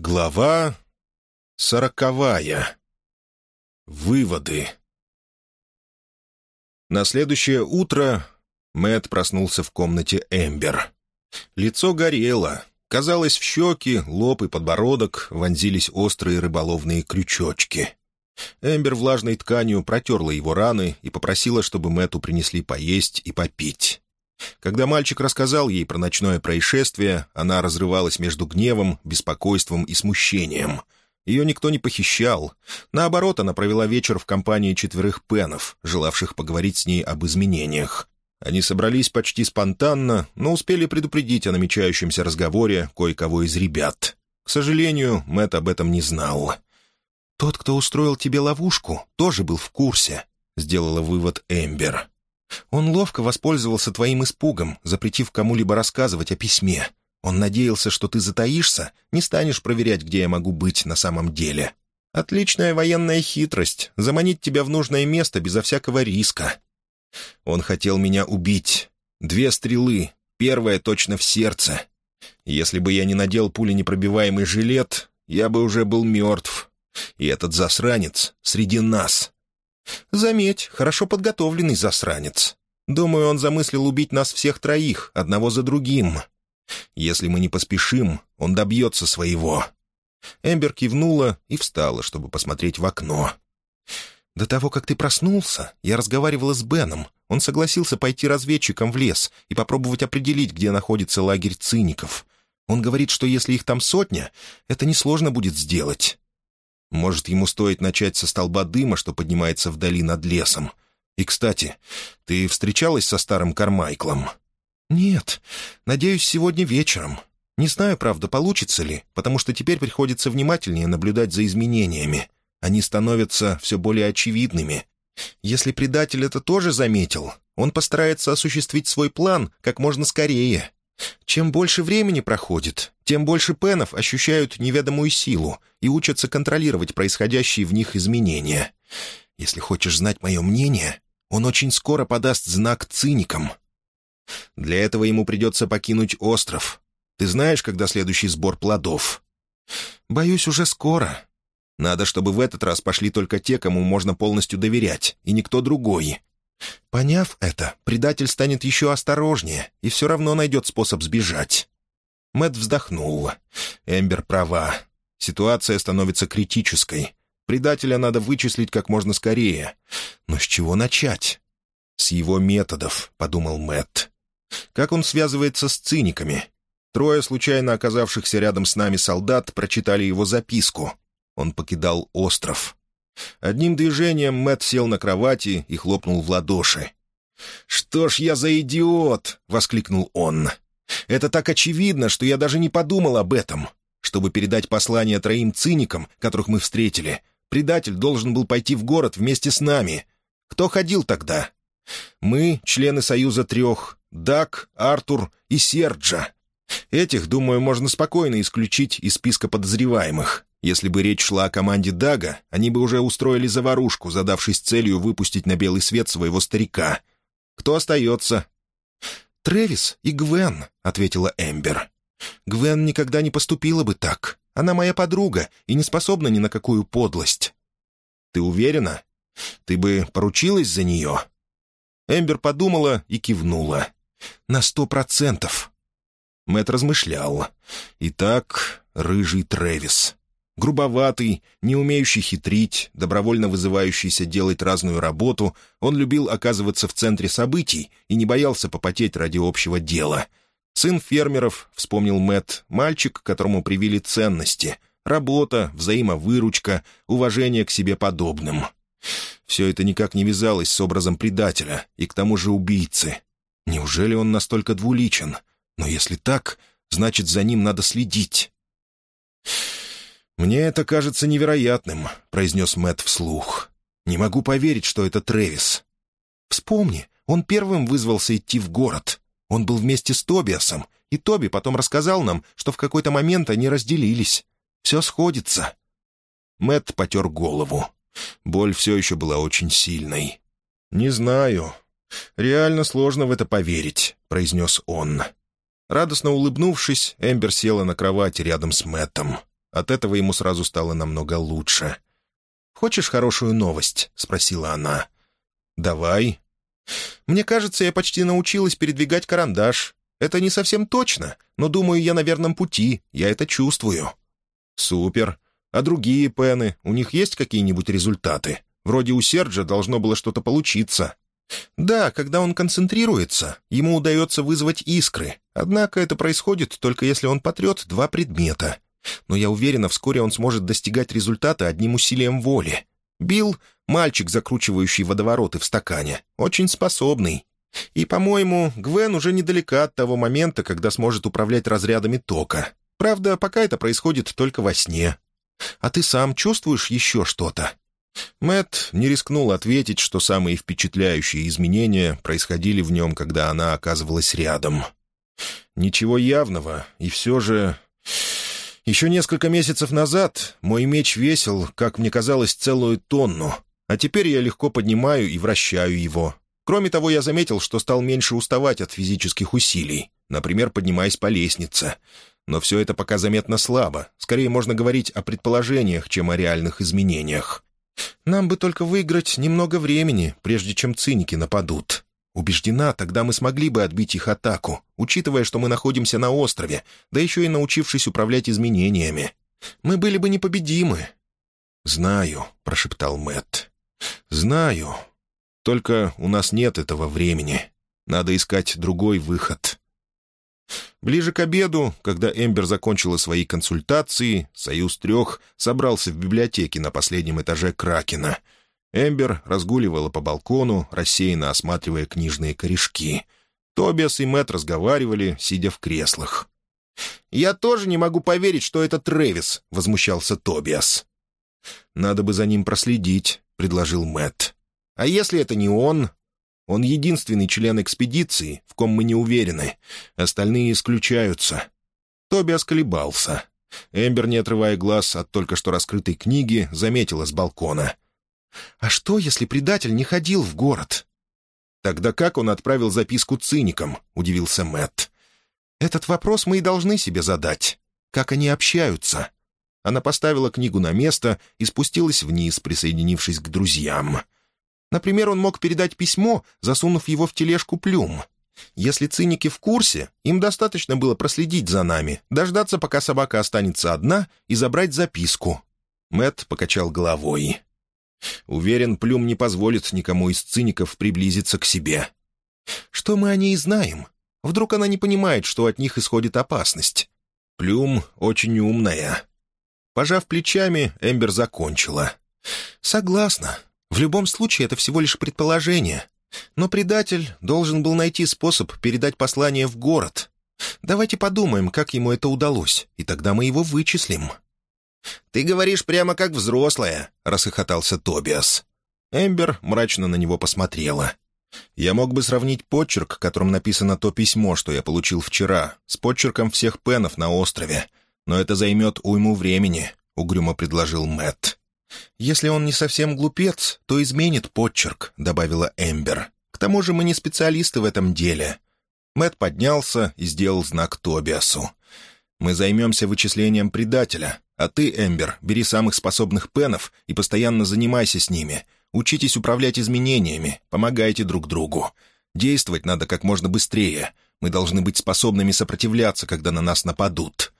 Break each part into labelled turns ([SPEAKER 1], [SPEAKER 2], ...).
[SPEAKER 1] Глава сороковая. Выводы. На следующее утро Мэт проснулся в комнате Эмбер. Лицо горело. Казалось, в щеки, лоб и подбородок вонзились острые рыболовные крючочки. Эмбер влажной тканью протерла его раны и попросила, чтобы Мэту принесли поесть и попить. Когда мальчик рассказал ей про ночное происшествие, она разрывалась между гневом, беспокойством и смущением. Ее никто не похищал. Наоборот, она провела вечер в компании четверых пенов, желавших поговорить с ней об изменениях. Они собрались почти спонтанно, но успели предупредить о намечающемся разговоре кое-кого из ребят. К сожалению, Мэт об этом не знал. «Тот, кто устроил тебе ловушку, тоже был в курсе», — сделала вывод Эмбер. Он ловко воспользовался твоим испугом, запретив кому-либо рассказывать о письме. Он надеялся, что ты затаишься, не станешь проверять, где я могу быть на самом деле. Отличная военная хитрость — заманить тебя в нужное место безо всякого риска. Он хотел меня убить. Две стрелы, первая точно в сердце. Если бы я не надел пуленепробиваемый жилет, я бы уже был мертв. И этот засранец среди нас. Заметь, хорошо подготовленный засранец. Думаю, он замыслил убить нас всех троих, одного за другим. Если мы не поспешим, он добьется своего». Эмбер кивнула и встала, чтобы посмотреть в окно. «До того, как ты проснулся, я разговаривала с Беном. Он согласился пойти разведчиком в лес и попробовать определить, где находится лагерь циников. Он говорит, что если их там сотня, это несложно будет сделать. Может, ему стоит начать со столба дыма, что поднимается вдали над лесом. И, кстати, ты встречалась со старым Кармайклом?» «Нет. Надеюсь, сегодня вечером. Не знаю, правда, получится ли, потому что теперь приходится внимательнее наблюдать за изменениями. Они становятся все более очевидными. Если предатель это тоже заметил, он постарается осуществить свой план как можно скорее. Чем больше времени проходит, тем больше пенов ощущают неведомую силу и учатся контролировать происходящие в них изменения. Если хочешь знать мое мнение, он очень скоро подаст знак циникам. Для этого ему придется покинуть остров. Ты знаешь, когда следующий сбор плодов? Боюсь, уже скоро. Надо, чтобы в этот раз пошли только те, кому можно полностью доверять, и никто другой. Поняв это, предатель станет еще осторожнее и все равно найдет способ сбежать. Мэт вздохнул. Эмбер права. Ситуация становится критической. Предателя надо вычислить как можно скорее. Но с чего начать? «С его методов», — подумал Мэтт. «Как он связывается с циниками?» Трое случайно оказавшихся рядом с нами солдат прочитали его записку. Он покидал остров. Одним движением Мэт сел на кровати и хлопнул в ладоши. «Что ж я за идиот!» — воскликнул он. «Это так очевидно, что я даже не подумал об этом. Чтобы передать послание троим циникам, которых мы встретили, предатель должен был пойти в город вместе с нами. Кто ходил тогда? Мы, члены Союза Трех, Дак, Артур и Серджа. Этих, думаю, можно спокойно исключить из списка подозреваемых. Если бы речь шла о команде Дага, они бы уже устроили заварушку, задавшись целью выпустить на белый свет своего старика. Кто остается?» «Трэвис и Гвен», — ответила Эмбер. «Гвен никогда не поступила бы так. Она моя подруга и не способна ни на какую подлость». «Ты уверена? Ты бы поручилась за нее?» Эмбер подумала и кивнула. «На сто процентов». Мэт размышлял. «Итак, рыжий Трэвис. Грубоватый, не умеющий хитрить, добровольно вызывающийся делать разную работу, он любил оказываться в центре событий и не боялся попотеть ради общего дела. Сын фермеров, вспомнил Мэт, мальчик, которому привили ценности, работа, взаимовыручка, уважение к себе подобным. Все это никак не вязалось с образом предателя и к тому же убийцы. Неужели он настолько двуличен? Но если так, значит, за ним надо следить. «Мне это кажется невероятным», — произнес Мэт вслух. «Не могу поверить, что это Трэвис». «Вспомни, он первым вызвался идти в город. Он был вместе с Тобиасом, и Тоби потом рассказал нам, что в какой-то момент они разделились. Все сходится». Мэт потер голову. Боль все еще была очень сильной. «Не знаю. Реально сложно в это поверить», — произнес он. Радостно улыбнувшись, Эмбер села на кровати рядом с Мэттом. От этого ему сразу стало намного лучше. «Хочешь хорошую новость?» — спросила она. «Давай». «Мне кажется, я почти научилась передвигать карандаш. Это не совсем точно, но, думаю, я на верном пути, я это чувствую». «Супер. А другие пены, у них есть какие-нибудь результаты? Вроде у Серджа должно было что-то получиться». «Да, когда он концентрируется, ему удается вызвать искры. Однако это происходит только если он потрет два предмета. Но я уверена, вскоре он сможет достигать результата одним усилием воли. Билл — мальчик, закручивающий водовороты в стакане, очень способный. И, по-моему, Гвен уже недалека от того момента, когда сможет управлять разрядами тока. Правда, пока это происходит только во сне. А ты сам чувствуешь еще что-то?» Мэт не рискнул ответить, что самые впечатляющие изменения происходили в нем, когда она оказывалась рядом. «Ничего явного, и все же...» Еще несколько месяцев назад мой меч весил, как мне казалось, целую тонну, а теперь я легко поднимаю и вращаю его. Кроме того, я заметил, что стал меньше уставать от физических усилий, например, поднимаясь по лестнице. Но все это пока заметно слабо. Скорее можно говорить о предположениях, чем о реальных изменениях. Нам бы только выиграть немного времени, прежде чем циники нападут. Убеждена, тогда мы смогли бы отбить их атаку, учитывая, что мы находимся на острове, да еще и научившись управлять изменениями. Мы были бы непобедимы». «Знаю», — прошептал Мэтт. «Знаю. Только у нас нет этого времени. Надо искать другой выход». Ближе к обеду, когда Эмбер закончила свои консультации, «Союз трех» собрался в библиотеке на последнем этаже Кракена — Эмбер разгуливала по балкону, рассеянно осматривая книжные корешки. Тобиас и Мэтт разговаривали, сидя в креслах. «Я тоже не могу поверить, что это Трэвис», — возмущался Тобиас. «Надо бы за ним проследить», — предложил Мэтт. «А если это не он?» «Он единственный член экспедиции, в ком мы не уверены. Остальные исключаются». Тобиас колебался. Эмбер, не отрывая глаз от только что раскрытой книги, заметила с балкона — а что, если предатель не ходил в город? Тогда как он отправил записку циникам? Удивился Мэтт. Этот вопрос мы и должны себе задать. Как они общаются? Она поставила книгу на место и спустилась вниз, присоединившись к друзьям. Например, он мог передать письмо, засунув его в тележку плюм. Если циники в курсе, им достаточно было проследить за нами, дождаться, пока собака останется одна, и забрать записку. Мэт покачал головой. Уверен, Плюм не позволит никому из циников приблизиться к себе. Что мы о ней знаем? Вдруг она не понимает, что от них исходит опасность? Плюм очень умная. Пожав плечами, Эмбер закончила. «Согласна. В любом случае, это всего лишь предположение. Но предатель должен был найти способ передать послание в город. Давайте подумаем, как ему это удалось, и тогда мы его вычислим». «Ты говоришь прямо как взрослая», — рассыхотался Тобиас. Эмбер мрачно на него посмотрела. «Я мог бы сравнить почерк, которым написано то письмо, что я получил вчера, с почерком всех пенов на острове. Но это займет уйму времени», — угрюмо предложил Мэтт. «Если он не совсем глупец, то изменит почерк», — добавила Эмбер. «К тому же мы не специалисты в этом деле». Мэтт поднялся и сделал знак Тобиасу. «Мы займемся вычислением предателя, а ты, Эмбер, бери самых способных пенов и постоянно занимайся с ними. Учитесь управлять изменениями, помогайте друг другу. Действовать надо как можно быстрее. Мы должны быть способными сопротивляться, когда на нас нападут».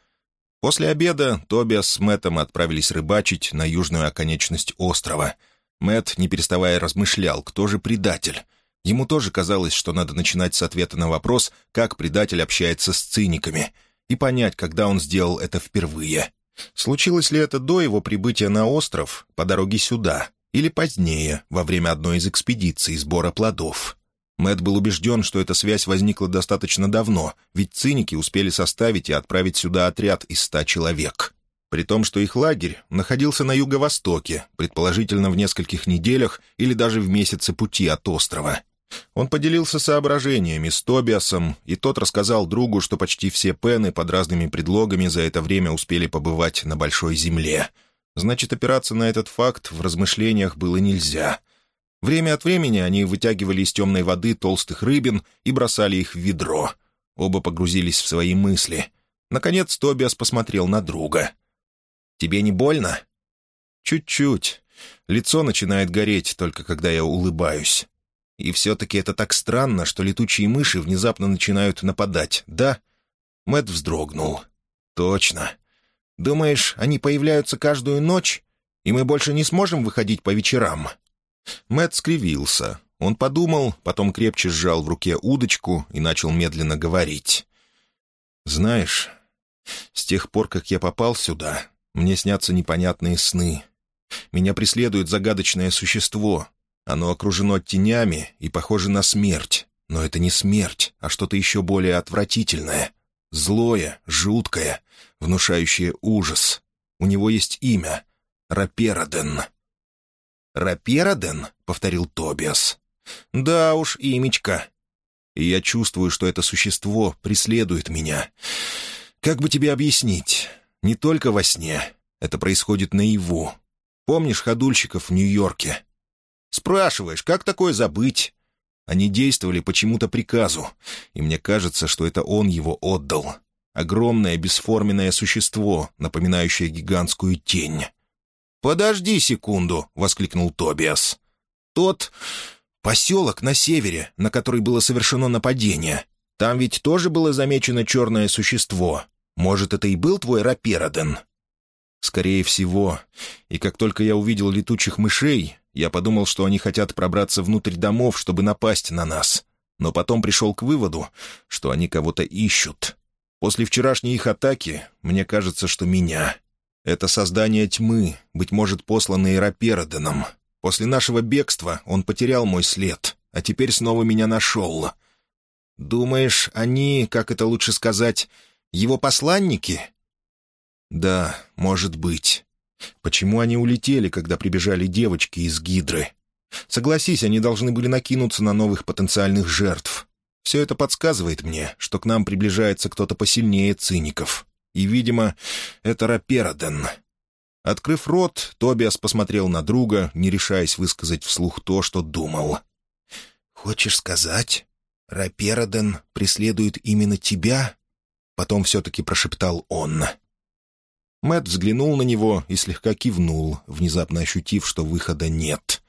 [SPEAKER 1] После обеда Тобиас с Мэттом отправились рыбачить на южную оконечность острова. Мэтт, не переставая, размышлял, кто же предатель. Ему тоже казалось, что надо начинать с ответа на вопрос, как предатель общается с циниками, и понять, когда он сделал это впервые. Случилось ли это до его прибытия на остров, по дороге сюда, или позднее, во время одной из экспедиций сбора плодов? Мэт был убежден, что эта связь возникла достаточно давно, ведь циники успели составить и отправить сюда отряд из ста человек. При том, что их лагерь находился на юго-востоке, предположительно в нескольких неделях или даже в месяце пути от острова. Он поделился соображениями с Тобиасом, и тот рассказал другу, что почти все пены под разными предлогами за это время успели побывать на Большой Земле. Значит, опираться на этот факт в размышлениях было нельзя. Время от времени они вытягивали из темной воды толстых рыбин и бросали их в ведро. Оба погрузились в свои мысли. Наконец Тобиас посмотрел на друга. Тебе не больно?» «Чуть-чуть. Лицо начинает гореть, только когда я улыбаюсь. И все-таки это так странно, что летучие мыши внезапно начинают нападать, да?» Мэт вздрогнул. «Точно. Думаешь, они появляются каждую ночь, и мы больше не сможем выходить по вечерам?» Мэт скривился. Он подумал, потом крепче сжал в руке удочку и начал медленно говорить. «Знаешь, с тех пор, как я попал сюда, мне снятся непонятные сны. Меня преследует загадочное существо. Оно окружено тенями и похоже на смерть. Но это не смерть, а что-то еще более отвратительное. Злое, жуткое, внушающее ужас. У него есть имя — Рапераден. «Рапераден?» — повторил Тобиас. «Да уж, имечко. И я чувствую, что это существо преследует меня. Как бы тебе объяснить? Не только во сне. Это происходит наяву. Помнишь ходульщиков в Нью-Йорке? Спрашиваешь, как такое забыть? Они действовали по чему-то приказу, и мне кажется, что это он его отдал. Огромное бесформенное существо, напоминающее гигантскую тень. «Подожди секунду!» — воскликнул Тобиас. «Тот поселок на севере, на который было совершено нападение. Там ведь тоже было замечено черное существо. Может, это и был твой Рапероден?» «Скорее всего. И как только я увидел летучих мышей, я подумал, что они хотят пробраться внутрь домов, чтобы напасть на нас. Но потом пришел к выводу, что они кого-то ищут. После вчерашней их атаки мне кажется, что меня. Это создание тьмы, быть может, посланное Рапероденом. После нашего бегства он потерял мой след, а теперь снова меня нашел. Думаешь, они, как это лучше сказать, его посланники?» «Да, может быть. Почему они улетели, когда прибежали девочки из Гидры? Согласись, они должны были накинуться на новых потенциальных жертв. Все это подсказывает мне, что к нам приближается кто-то посильнее циников. И, видимо, это Рапероден». Открыв рот, Тобиас посмотрел на друга, не решаясь высказать вслух то, что думал. «Хочешь сказать, Рапероден преследует именно тебя?» Потом все-таки прошептал он. Мэт взглянул на него и слегка кивнул, внезапно ощутив, что выхода нет.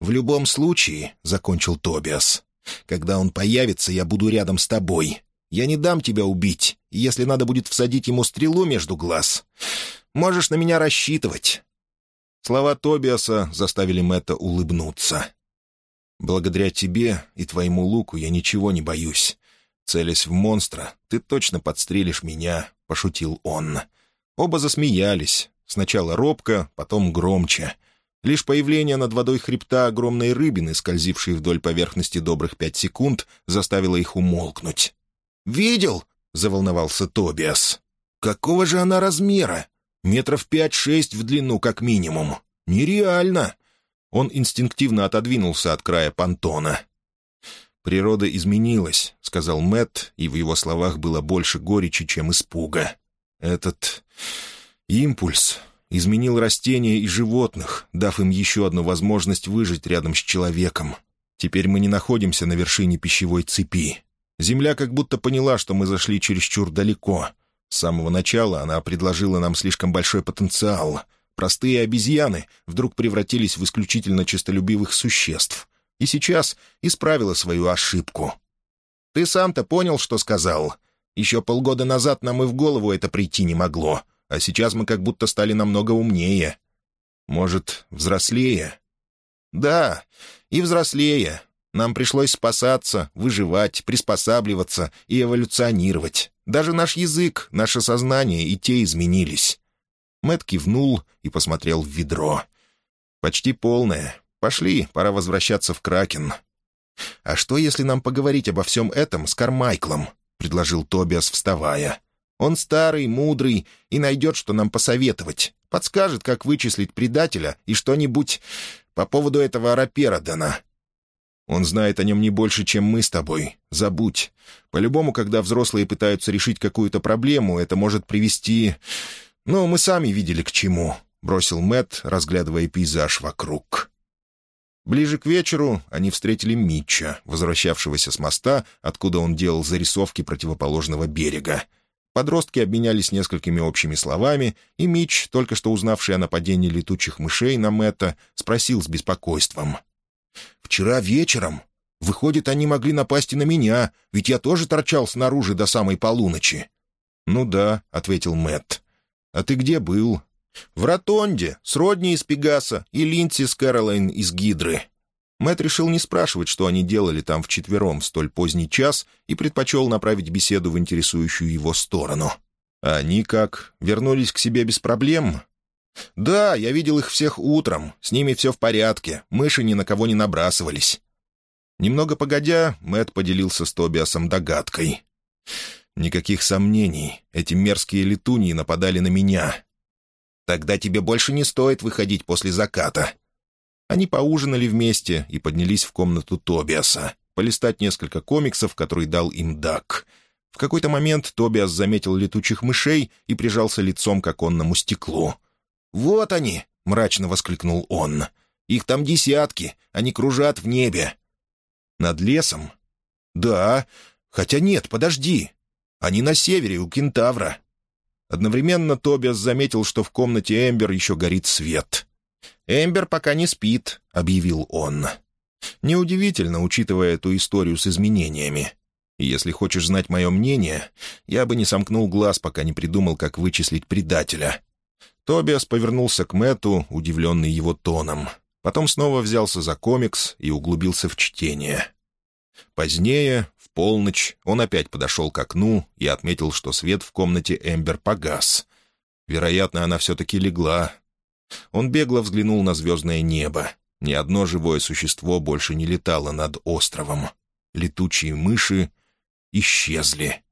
[SPEAKER 1] «В любом случае», — закончил Тобиас, — «когда он появится, я буду рядом с тобой. Я не дам тебя убить, если надо будет всадить ему стрелу между глаз, можешь на меня рассчитывать». Слова Тобиаса заставили Мэтта улыбнуться. «Благодаря тебе и твоему луку я ничего не боюсь. Целясь в монстра, ты точно подстрелишь меня», — пошутил он. Оба засмеялись. Сначала робко, потом громче. Лишь появление над водой хребта огромной рыбины, скользившей вдоль поверхности добрых пять секунд, заставило их умолкнуть. «Видел?» — заволновался Тобиас. «Какого же она размера? Метров пять-шесть в длину, как минимум. Нереально!» Он инстинктивно отодвинулся от края понтона. «Природа изменилась», — сказал Мэтт, и в его словах было больше горечи, чем испуга. Этот импульс изменил растения и животных, дав им еще одну возможность выжить рядом с человеком. Теперь мы не находимся на вершине пищевой цепи. Земля как будто поняла, что мы зашли чересчур далеко. С самого начала она предложила нам слишком большой потенциал. Простые обезьяны вдруг превратились в исключительно честолюбивых существ. И сейчас исправила свою ошибку. «Ты сам-то понял, что сказал?» Еще полгода назад нам и в голову это прийти не могло, а сейчас мы как будто стали намного умнее. Может, взрослее? Да, и взрослее. Нам пришлось спасаться, выживать, приспосабливаться и эволюционировать. Даже наш язык, наше сознание и те изменились. Мэт кивнул и посмотрел в ведро. «Почти полное. Пошли, пора возвращаться в Кракен. А что, если нам поговорить обо всем этом с Кармайклом? — предложил Тобиас, вставая. «Он старый, мудрый и найдет, что нам посоветовать. Подскажет, как вычислить предателя и что-нибудь по поводу этого Араперодана». «Он знает о нем не больше, чем мы с тобой. Забудь. По-любому, когда взрослые пытаются решить какую-то проблему, это может привести... Ну, мы сами видели к чему», — бросил Мэт, разглядывая пейзаж вокруг. Ближе к вечеру они встретили Митча, возвращавшегося с моста, откуда он делал зарисовки противоположного берега. Подростки обменялись несколькими общими словами, и Мич, только что узнавший о нападении летучих мышей на Мэтта, спросил с беспокойством. «Вчера вечером? Выходит, они могли напасть и на меня, ведь я тоже торчал снаружи до самой полуночи». «Ну да», — ответил Мэтт. «А ты где был?» «В Ротонде, с Родни из Пегаса и Линдси с Кэролайн из Гидры». Мэт решил не спрашивать, что они делали там вчетвером в столь поздний час, и предпочел направить беседу в интересующую его сторону. А они как? Вернулись к себе без проблем? «Да, я видел их всех утром. С ними все в порядке. Мыши ни на кого не набрасывались». Немного погодя, Мэт поделился с Тобиасом догадкой. «Никаких сомнений. Эти мерзкие летуньи нападали на меня. Тогда тебе больше не стоит выходить после заката». Они поужинали вместе и поднялись в комнату Тобиаса, полистать несколько комиксов, которые дал им Дак. В какой-то момент Тобиас заметил летучих мышей и прижался лицом к оконному стеклу. «Вот они!» — мрачно воскликнул он. «Их там десятки, они кружат в небе». «Над лесом?» «Да. Хотя нет, подожди. Они на севере, у кентавра». Одновременно Тобиас заметил, что в комнате Эмбер еще горит свет. «Эмбер пока не спит», — объявил он. Неудивительно, учитывая эту историю с изменениями. Если хочешь знать мое мнение, я бы не сомкнул глаз, пока не придумал, как вычислить предателя. Тобиас повернулся к Мэту, удивленный его тоном. Потом снова взялся за комикс и углубился в чтение. Позднее, в полночь, он опять подошел к окну и отметил, что свет в комнате Эмбер погас. Вероятно, она все-таки легла. Он бегло взглянул на звездное небо. Ни одно живое существо больше не летало над островом. Летучие мыши исчезли.